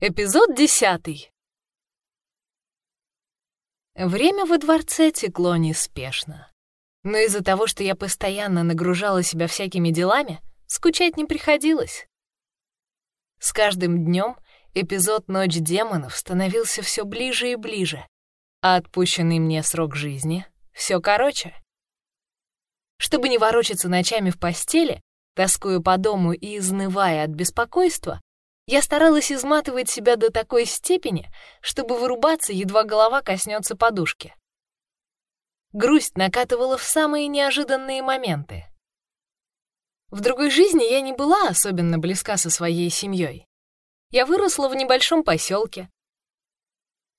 Эпизод десятый. Время во дворце текло неспешно. Но из-за того, что я постоянно нагружала себя всякими делами, скучать не приходилось. С каждым днем эпизод «Ночь демонов» становился все ближе и ближе, а отпущенный мне срок жизни все короче. Чтобы не ворочаться ночами в постели, тоскуя по дому и изнывая от беспокойства, я старалась изматывать себя до такой степени, чтобы вырубаться, едва голова коснется подушки. Грусть накатывала в самые неожиданные моменты. В другой жизни я не была особенно близка со своей семьей. Я выросла в небольшом поселке.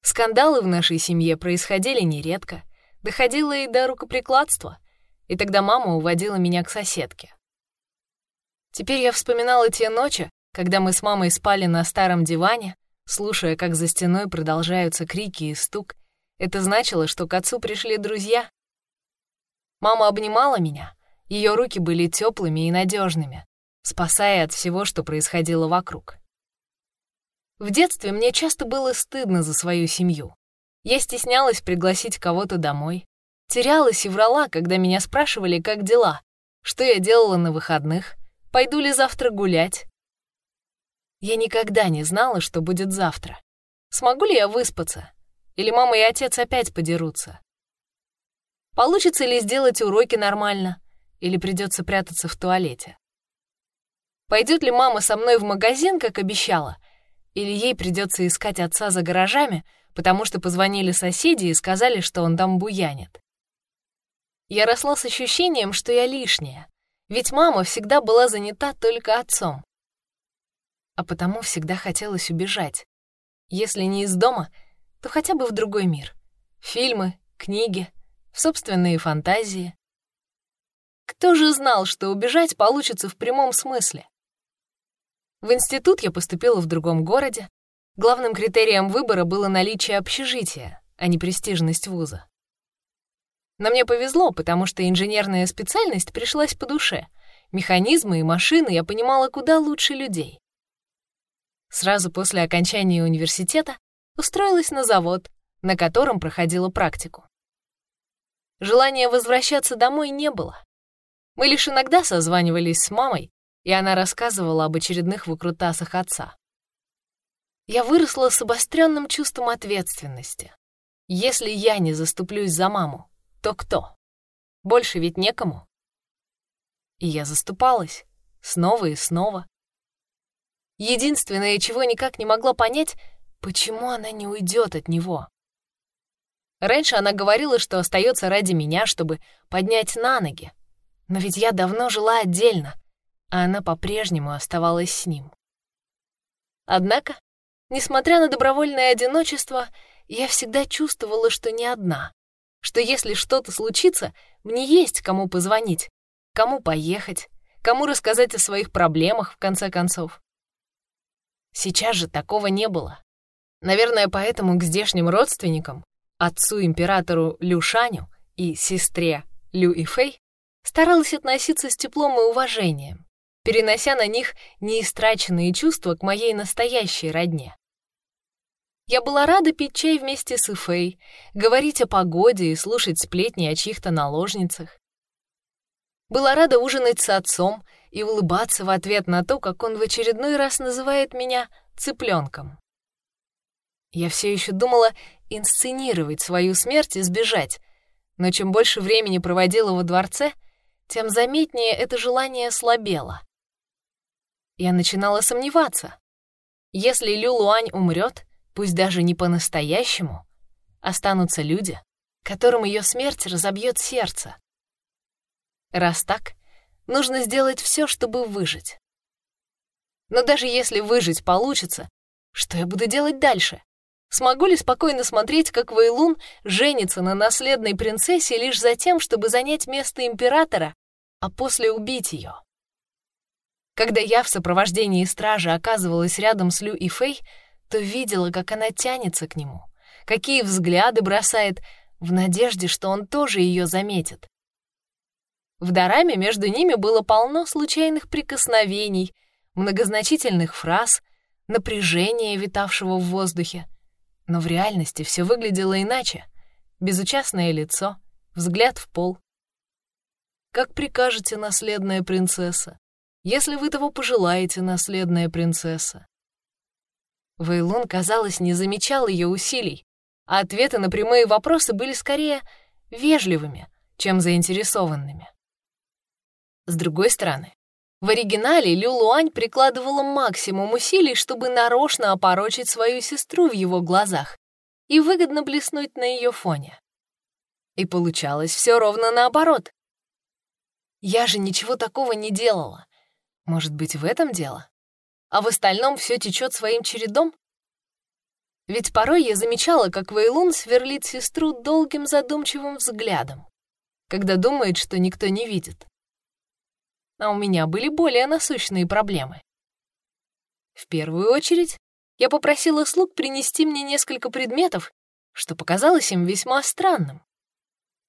Скандалы в нашей семье происходили нередко, доходило и до рукоприкладства, и тогда мама уводила меня к соседке. Теперь я вспоминала те ночи, когда мы с мамой спали на старом диване, слушая, как за стеной продолжаются крики и стук, это значило, что к отцу пришли друзья. Мама обнимала меня, ее руки были теплыми и надежными, спасая от всего, что происходило вокруг. В детстве мне часто было стыдно за свою семью. Я стеснялась пригласить кого-то домой, терялась и врала, когда меня спрашивали, как дела, что я делала на выходных, пойду ли завтра гулять. Я никогда не знала, что будет завтра. Смогу ли я выспаться? Или мама и отец опять подерутся? Получится ли сделать уроки нормально? Или придется прятаться в туалете? Пойдет ли мама со мной в магазин, как обещала? Или ей придется искать отца за гаражами, потому что позвонили соседи и сказали, что он там буянит? Я росла с ощущением, что я лишняя, ведь мама всегда была занята только отцом а потому всегда хотелось убежать. Если не из дома, то хотя бы в другой мир. Фильмы, книги, в собственные фантазии. Кто же знал, что убежать получится в прямом смысле? В институт я поступила в другом городе. Главным критерием выбора было наличие общежития, а не престижность вуза. Но мне повезло, потому что инженерная специальность пришлась по душе. Механизмы и машины я понимала куда лучше людей. Сразу после окончания университета устроилась на завод, на котором проходила практику. Желания возвращаться домой не было. Мы лишь иногда созванивались с мамой, и она рассказывала об очередных выкрутасах отца. Я выросла с обостренным чувством ответственности. Если я не заступлюсь за маму, то кто? Больше ведь некому. И я заступалась снова и снова. Единственное, чего никак не могла понять, почему она не уйдет от него. Раньше она говорила, что остается ради меня, чтобы поднять на ноги. Но ведь я давно жила отдельно, а она по-прежнему оставалась с ним. Однако, несмотря на добровольное одиночество, я всегда чувствовала, что не одна, что если что-то случится, мне есть кому позвонить, кому поехать, кому рассказать о своих проблемах, в конце концов. Сейчас же такого не было. Наверное, поэтому к здешним родственникам, отцу-императору Люшаню и сестре Лю и Фэй, старалась относиться с теплом и уважением, перенося на них неистраченные чувства к моей настоящей родне. Я была рада пить чай вместе с Ифей, говорить о погоде и слушать сплетни о чьих-то наложницах. Была рада ужинать с отцом и улыбаться в ответ на то, как он в очередной раз называет меня цыпленком. Я все еще думала инсценировать свою смерть и сбежать, но чем больше времени проводила во дворце, тем заметнее это желание слабело. Я начинала сомневаться. Если Лю Луань умрет, пусть даже не по-настоящему, останутся люди, которым ее смерть разобьет сердце. Раз так, Нужно сделать все, чтобы выжить. Но даже если выжить получится, что я буду делать дальше? Смогу ли спокойно смотреть, как Вейлун женится на наследной принцессе лишь за тем, чтобы занять место императора, а после убить ее? Когда я в сопровождении стражи оказывалась рядом с Лю и Фэй, то видела, как она тянется к нему, какие взгляды бросает, в надежде, что он тоже ее заметит. В Дараме между ними было полно случайных прикосновений, многозначительных фраз, напряжения, витавшего в воздухе. Но в реальности все выглядело иначе. Безучастное лицо, взгляд в пол. «Как прикажете, наследная принцесса, если вы того пожелаете, наследная принцесса». Вейлун, казалось, не замечал ее усилий, а ответы на прямые вопросы были скорее вежливыми, чем заинтересованными. С другой стороны, в оригинале Лю Луань прикладывала максимум усилий, чтобы нарочно опорочить свою сестру в его глазах и выгодно блеснуть на ее фоне. И получалось все ровно наоборот. Я же ничего такого не делала. Может быть, в этом дело? А в остальном все течет своим чередом? Ведь порой я замечала, как Вейлун сверлит сестру долгим задумчивым взглядом, когда думает, что никто не видит. А у меня были более насущные проблемы. В первую очередь, я попросила слуг принести мне несколько предметов, что показалось им весьма странным.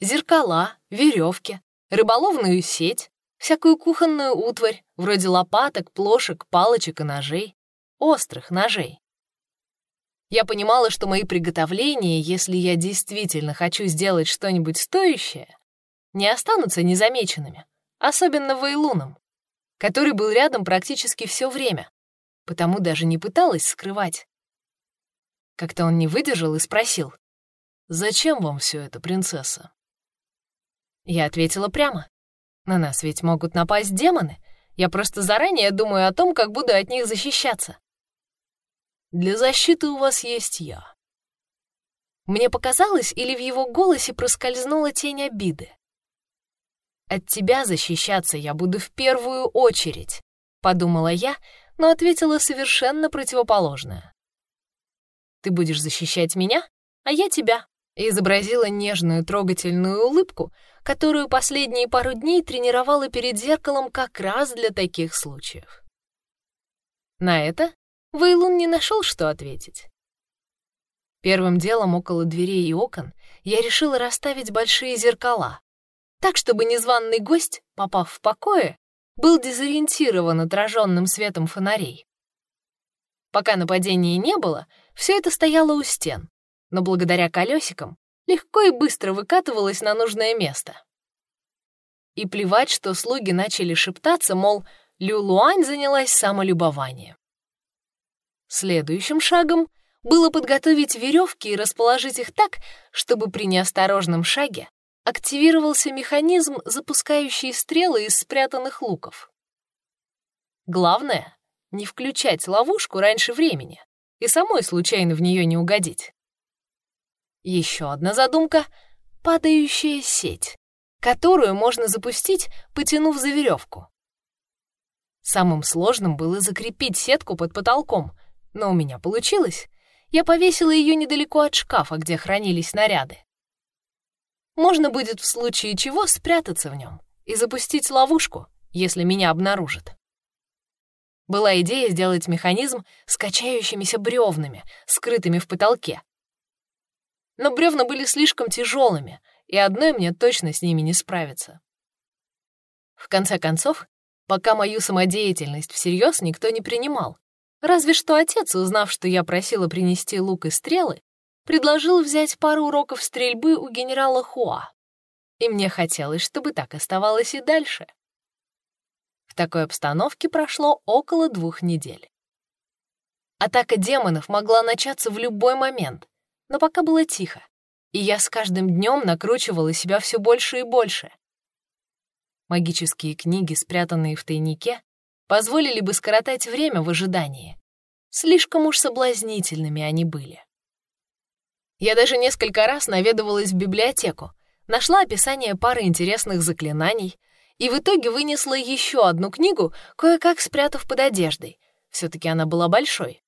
Зеркала, веревки, рыболовную сеть, всякую кухонную утварь, вроде лопаток, плошек, палочек и ножей, острых ножей. Я понимала, что мои приготовления, если я действительно хочу сделать что-нибудь стоящее, не останутся незамеченными, особенно Вейлуном, который был рядом практически все время, потому даже не пыталась скрывать. Как-то он не выдержал и спросил, «Зачем вам все это, принцесса?» Я ответила прямо. «На нас ведь могут напасть демоны. Я просто заранее думаю о том, как буду от них защищаться. Для защиты у вас есть я». Мне показалось, или в его голосе проскользнула тень обиды. «От тебя защищаться я буду в первую очередь», — подумала я, но ответила совершенно противоположное. «Ты будешь защищать меня, а я тебя», изобразила нежную трогательную улыбку, которую последние пару дней тренировала перед зеркалом как раз для таких случаев. На это Вейлун не нашел, что ответить. Первым делом около дверей и окон я решила расставить большие зеркала, так, чтобы незваный гость, попав в покое, был дезориентирован отраженным светом фонарей. Пока нападения не было, все это стояло у стен, но благодаря колесикам легко и быстро выкатывалось на нужное место. И плевать, что слуги начали шептаться, мол, Лю Луань занялась самолюбованием. Следующим шагом было подготовить веревки и расположить их так, чтобы при неосторожном шаге активировался механизм, запускающий стрелы из спрятанных луков. Главное — не включать ловушку раньше времени и самой случайно в нее не угодить. Еще одна задумка — падающая сеть, которую можно запустить, потянув за веревку. Самым сложным было закрепить сетку под потолком, но у меня получилось. Я повесила ее недалеко от шкафа, где хранились снаряды. Можно будет в случае чего спрятаться в нем и запустить ловушку, если меня обнаружат. Была идея сделать механизм с качающимися бревнами, скрытыми в потолке. Но бревна были слишком тяжелыми, и одной мне точно с ними не справиться. В конце концов, пока мою самодеятельность всерьез никто не принимал, Разве что отец, узнав, что я просила принести лук и стрелы, предложил взять пару уроков стрельбы у генерала Хуа. И мне хотелось, чтобы так оставалось и дальше. В такой обстановке прошло около двух недель. Атака демонов могла начаться в любой момент, но пока было тихо, и я с каждым днем накручивала себя все больше и больше. Магические книги, спрятанные в тайнике, позволили бы скоротать время в ожидании. Слишком уж соблазнительными они были. Я даже несколько раз наведывалась в библиотеку, нашла описание пары интересных заклинаний и в итоге вынесла еще одну книгу, кое-как спрятав под одеждой. Все-таки она была большой.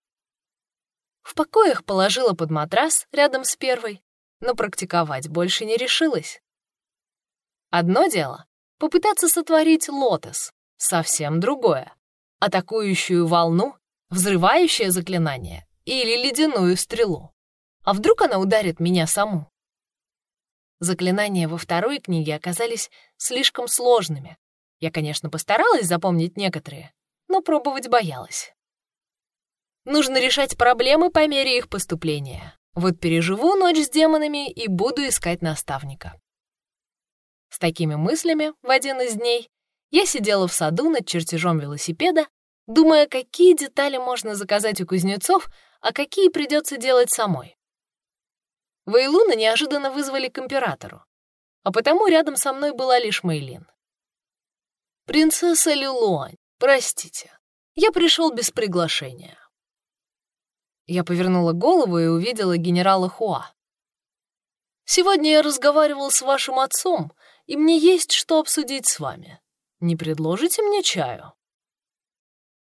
В покоях положила под матрас рядом с первой, но практиковать больше не решилась. Одно дело — попытаться сотворить лотос, совсем другое. Атакующую волну, взрывающее заклинание или ледяную стрелу. А вдруг она ударит меня саму? Заклинания во второй книге оказались слишком сложными. Я, конечно, постаралась запомнить некоторые, но пробовать боялась. Нужно решать проблемы по мере их поступления. Вот переживу ночь с демонами и буду искать наставника. С такими мыслями в один из дней я сидела в саду над чертежом велосипеда, думая, какие детали можно заказать у кузнецов, а какие придется делать самой. Вейлуна неожиданно вызвали к императору, а потому рядом со мной была лишь Мейлин. «Принцесса Лилуань, простите, я пришел без приглашения». Я повернула голову и увидела генерала Хуа. «Сегодня я разговаривал с вашим отцом, и мне есть что обсудить с вами. Не предложите мне чаю?»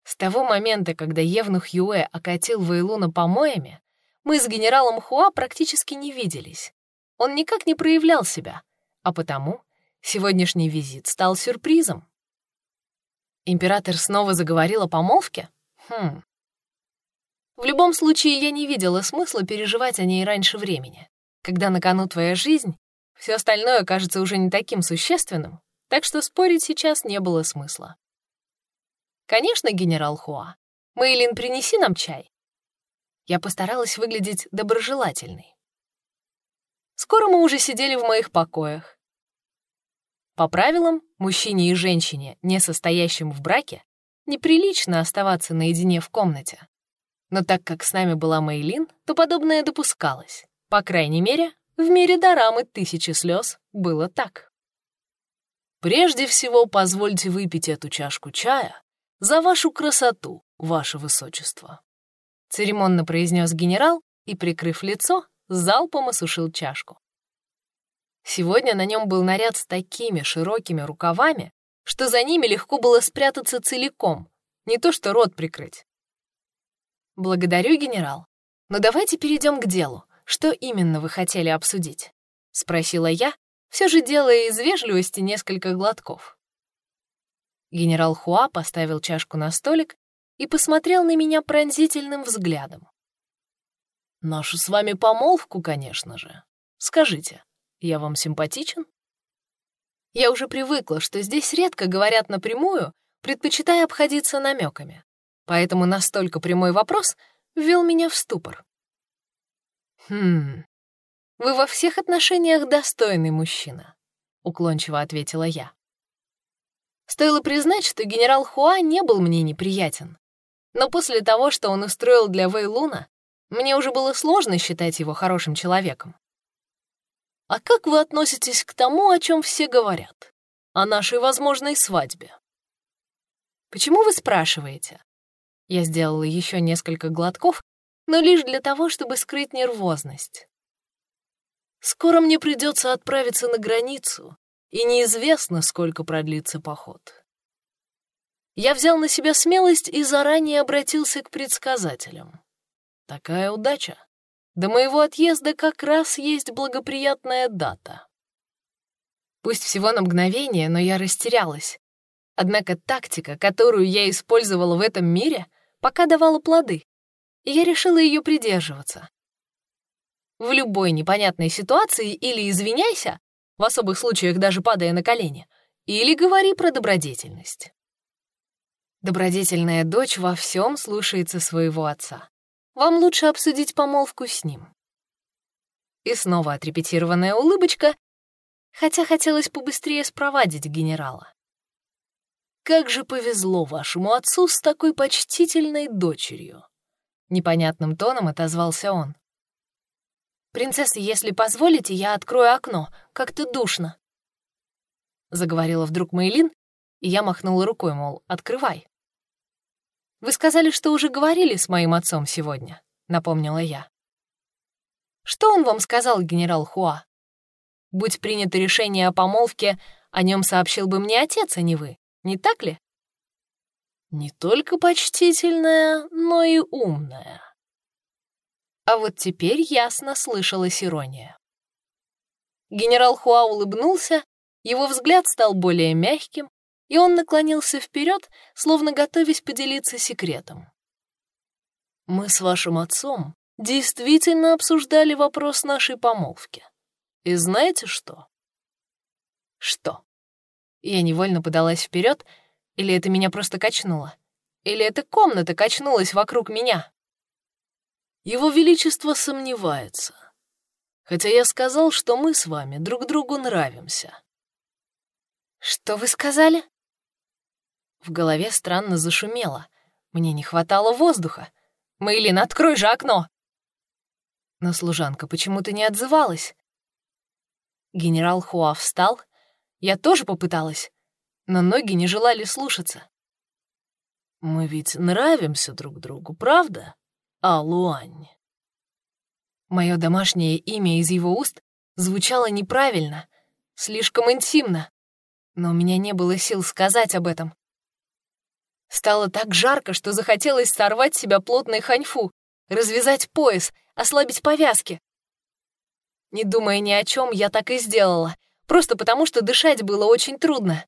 С того момента, когда Евнух Юэ окатил Вейлуна помоями, мы с генералом Хуа практически не виделись. Он никак не проявлял себя, а потому сегодняшний визит стал сюрпризом. Император снова заговорил о помолвке? Хм, в любом случае, я не видела смысла переживать о ней раньше времени. Когда на кону твоя жизнь, все остальное кажется уже не таким существенным, так что спорить сейчас не было смысла. «Конечно, генерал Хуа. Мэйлин, принеси нам чай». Я постаралась выглядеть доброжелательной. Скоро мы уже сидели в моих покоях. По правилам, мужчине и женщине, не состоящим в браке, неприлично оставаться наедине в комнате. Но так как с нами была Мейлин, то подобное допускалось. По крайней мере, в мире дорамы «Тысячи слез» было так. «Прежде всего, позвольте выпить эту чашку чая за вашу красоту, ваше высочество», — церемонно произнес генерал и, прикрыв лицо, залпом осушил чашку. Сегодня на нем был наряд с такими широкими рукавами, что за ними легко было спрятаться целиком, не то что рот прикрыть. «Благодарю, генерал. Но давайте перейдем к делу. Что именно вы хотели обсудить?» — спросила я, все же делая из вежливости несколько глотков. Генерал Хуа поставил чашку на столик и посмотрел на меня пронзительным взглядом. «Нашу с вами помолвку, конечно же. Скажите, я вам симпатичен?» Я уже привыкла, что здесь редко говорят напрямую, предпочитая обходиться намеками поэтому настолько прямой вопрос ввел меня в ступор. «Хм, вы во всех отношениях достойный мужчина», — уклончиво ответила я. Стоило признать, что генерал Хуа не был мне неприятен. Но после того, что он устроил для Вэйлуна, мне уже было сложно считать его хорошим человеком. «А как вы относитесь к тому, о чем все говорят? О нашей возможной свадьбе?» «Почему вы спрашиваете?» Я сделала еще несколько глотков, но лишь для того, чтобы скрыть нервозность. «Скоро мне придется отправиться на границу, и неизвестно, сколько продлится поход». Я взял на себя смелость и заранее обратился к предсказателям. Такая удача. До моего отъезда как раз есть благоприятная дата. Пусть всего на мгновение, но я растерялась. Однако тактика, которую я использовала в этом мире — пока давала плоды, и я решила ее придерживаться. В любой непонятной ситуации или извиняйся, в особых случаях даже падая на колени, или говори про добродетельность. Добродетельная дочь во всем слушается своего отца. Вам лучше обсудить помолвку с ним. И снова отрепетированная улыбочка, хотя хотелось побыстрее спровадить генерала. Как же повезло вашему отцу с такой почтительной дочерью!» Непонятным тоном отозвался он. «Принцесса, если позволите, я открою окно. Как-то душно». Заговорила вдруг Мейлин, и я махнула рукой, мол, открывай. «Вы сказали, что уже говорили с моим отцом сегодня», — напомнила я. «Что он вам сказал, генерал Хуа? Будь принято решение о помолвке, о нем сообщил бы мне отец, а не вы не так ли? Не только почтительная, но и умная. А вот теперь ясно слышалась ирония. Генерал Хуа улыбнулся, его взгляд стал более мягким, и он наклонился вперед, словно готовясь поделиться секретом. «Мы с вашим отцом действительно обсуждали вопрос нашей помолвки. И знаете что?» «Что?» Я невольно подалась вперед, или это меня просто качнуло? Или эта комната качнулась вокруг меня? Его Величество сомневается. Хотя я сказал, что мы с вами друг другу нравимся. Что вы сказали? В голове странно зашумело. Мне не хватало воздуха. Мэйлин, открой же окно! Но служанка почему-то не отзывалась. Генерал Хуа встал. Я тоже попыталась, но ноги не желали слушаться. «Мы ведь нравимся друг другу, правда, Алуань?» Мое домашнее имя из его уст звучало неправильно, слишком интимно, но у меня не было сил сказать об этом. Стало так жарко, что захотелось сорвать с себя плотный ханьфу, развязать пояс, ослабить повязки. Не думая ни о чем, я так и сделала, просто потому что дышать было очень трудно.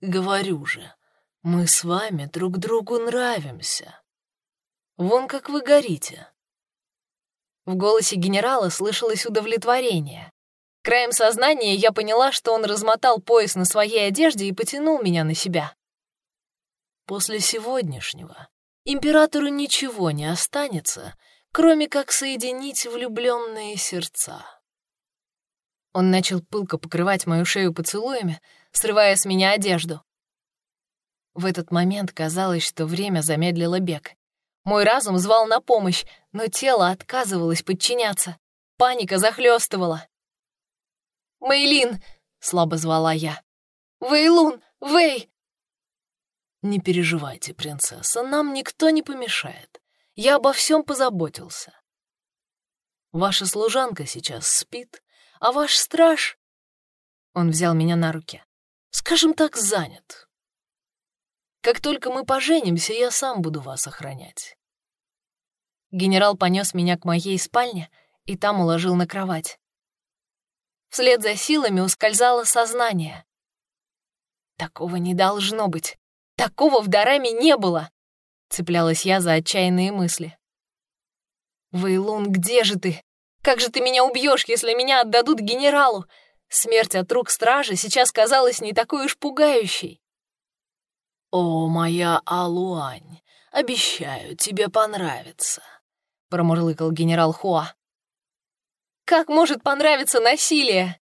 «Говорю же, мы с вами друг другу нравимся. Вон как вы горите». В голосе генерала слышалось удовлетворение. Краем сознания я поняла, что он размотал пояс на своей одежде и потянул меня на себя. После сегодняшнего императору ничего не останется, кроме как соединить влюбленные сердца. Он начал пылко покрывать мою шею поцелуями, срывая с меня одежду. В этот момент казалось, что время замедлило бег. Мой разум звал на помощь, но тело отказывалось подчиняться. Паника захлестывала. «Мэйлин!» — слабо звала я. «Вэйлун! Вэй!» «Не переживайте, принцесса, нам никто не помешает. Я обо всем позаботился. Ваша служанка сейчас спит, а ваш страж...» Он взял меня на руки. «Скажем так, занят. Как только мы поженимся, я сам буду вас охранять». Генерал понес меня к моей спальне и там уложил на кровать. Вслед за силами ускользало сознание. Такого не должно быть. Такого в Дараме не было. Цеплялась я за отчаянные мысли. «Вейлун, где же ты? Как же ты меня убьешь, если меня отдадут генералу? Смерть от рук стражи сейчас казалась не такой уж пугающей». «О, моя Алуань, обещаю, тебе понравится», — промурлыкал генерал Хуа. «Как может понравиться насилие?»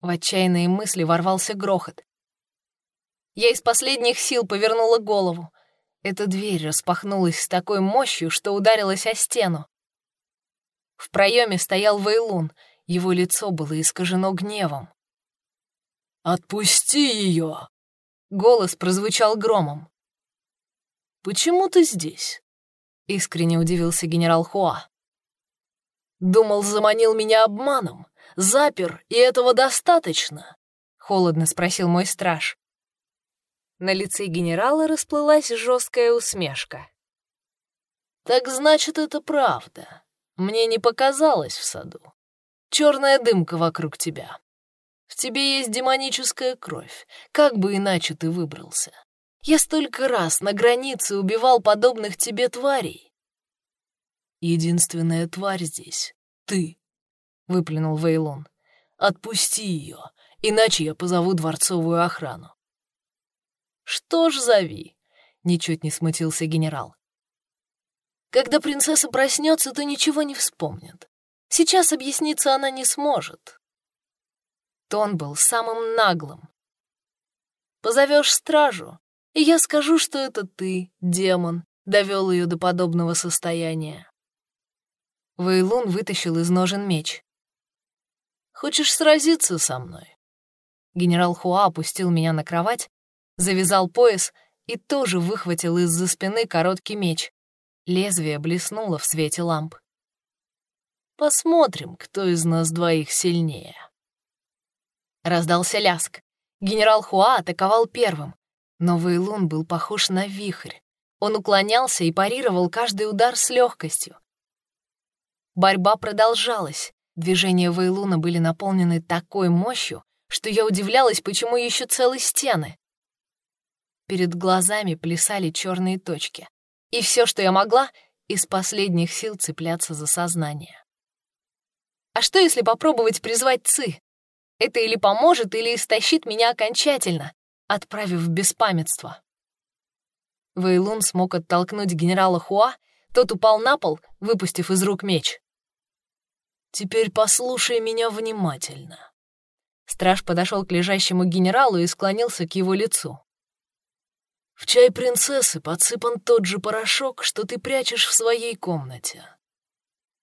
В отчаянные мысли ворвался грохот. Я из последних сил повернула голову. Эта дверь распахнулась с такой мощью, что ударилась о стену. В проеме стоял Вейлун, его лицо было искажено гневом. «Отпусти ее!» Голос прозвучал громом. «Почему ты здесь?» — искренне удивился генерал Хуа. «Думал, заманил меня обманом, запер, и этого достаточно?» — холодно спросил мой страж. На лице генерала расплылась жесткая усмешка. «Так значит, это правда. Мне не показалось в саду. Черная дымка вокруг тебя. В тебе есть демоническая кровь. Как бы иначе ты выбрался? Я столько раз на границе убивал подобных тебе тварей. Единственная тварь здесь — ты», — выплюнул Вейлон. «Отпусти ее, иначе я позову дворцовую охрану. «Что ж, зови», — ничуть не смутился генерал. «Когда принцесса проснется, то ничего не вспомнит. Сейчас объясниться она не сможет». Тон был самым наглым. «Позовешь стражу, и я скажу, что это ты, демон, довел ее до подобного состояния». Вейлун вытащил из ножен меч. «Хочешь сразиться со мной?» Генерал Хуа опустил меня на кровать завязал пояс и тоже выхватил из-за спины короткий меч. Лезвие блеснуло в свете ламп. «Посмотрим, кто из нас двоих сильнее». Раздался ляск. Генерал Хуа атаковал первым, но Вейлун был похож на вихрь. Он уклонялся и парировал каждый удар с легкостью. Борьба продолжалась. Движения Вейлуна были наполнены такой мощью, что я удивлялась, почему еще целые стены. Перед глазами плясали черные точки. И все, что я могла, из последних сил цепляться за сознание. А что, если попробовать призвать Ци? Это или поможет, или истощит меня окончательно, отправив в беспамятство. Вейлун смог оттолкнуть генерала Хуа, Тот упал на пол, выпустив из рук меч. «Теперь послушай меня внимательно». Страж подошел к лежащему генералу и склонился к его лицу. В чай принцессы подсыпан тот же порошок, что ты прячешь в своей комнате.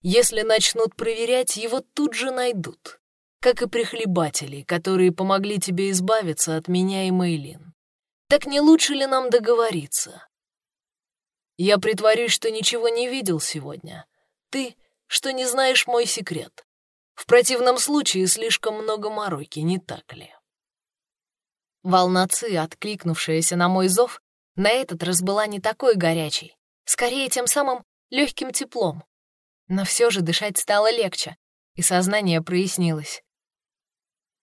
Если начнут проверять, его тут же найдут, как и прихлебателей, которые помогли тебе избавиться от меня и Мейлин. Так не лучше ли нам договориться? Я притворюсь, что ничего не видел сегодня. Ты, что не знаешь мой секрет. В противном случае слишком много мороки, не так ли? Волна Ци, откликнувшаяся на мой зов, на этот раз была не такой горячей, скорее тем самым легким теплом. Но все же дышать стало легче, и сознание прояснилось.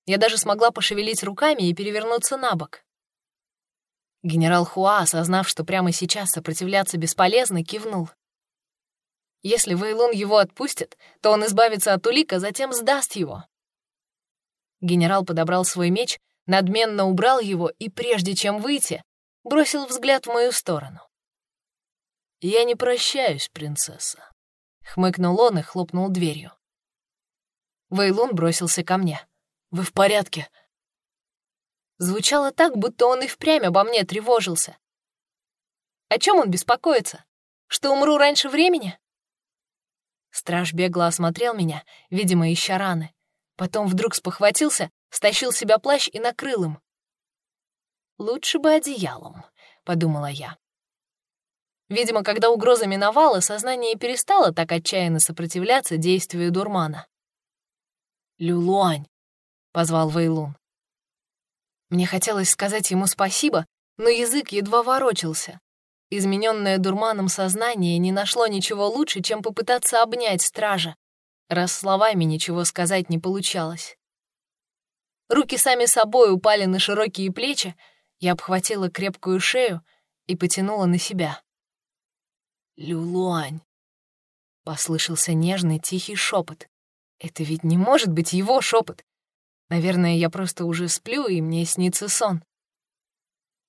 Я даже смогла пошевелить руками и перевернуться на бок. Генерал Хуа, осознав, что прямо сейчас сопротивляться бесполезно, кивнул. Если Вейлун его отпустит, то он избавится от улика, затем сдаст его. Генерал подобрал свой меч, надменно убрал его и, прежде чем выйти, бросил взгляд в мою сторону. «Я не прощаюсь, принцесса», — хмыкнул он и хлопнул дверью. Вейлун бросился ко мне. «Вы в порядке?» Звучало так, будто он и впрямь обо мне тревожился. О чем он беспокоится? Что умру раньше времени? Страж бегло осмотрел меня, видимо, ища раны. Потом вдруг спохватился, стащил себя плащ и накрыл им. «Лучше бы одеялом», — подумала я. Видимо, когда угроза миновала, сознание перестало так отчаянно сопротивляться действию дурмана. «Люлуань», — позвал Вейлун. Мне хотелось сказать ему спасибо, но язык едва ворочался. Измененное дурманом сознание не нашло ничего лучше, чем попытаться обнять стража, раз словами ничего сказать не получалось. Руки сами собой упали на широкие плечи, я обхватила крепкую шею и потянула на себя. «Люлуань!» — послышался нежный тихий шепот. Это ведь не может быть его шепот. Наверное, я просто уже сплю, и мне снится сон.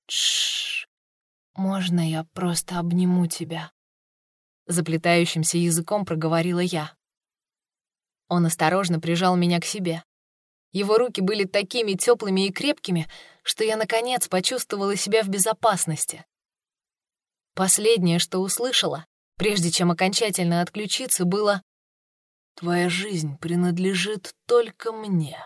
Тш, можно я просто обниму тебя? Заплетающимся языком проговорила я. Он осторожно прижал меня к себе. Его руки были такими теплыми и крепкими, что я, наконец, почувствовала себя в безопасности. Последнее, что услышала, прежде чем окончательно отключиться, было «Твоя жизнь принадлежит только мне».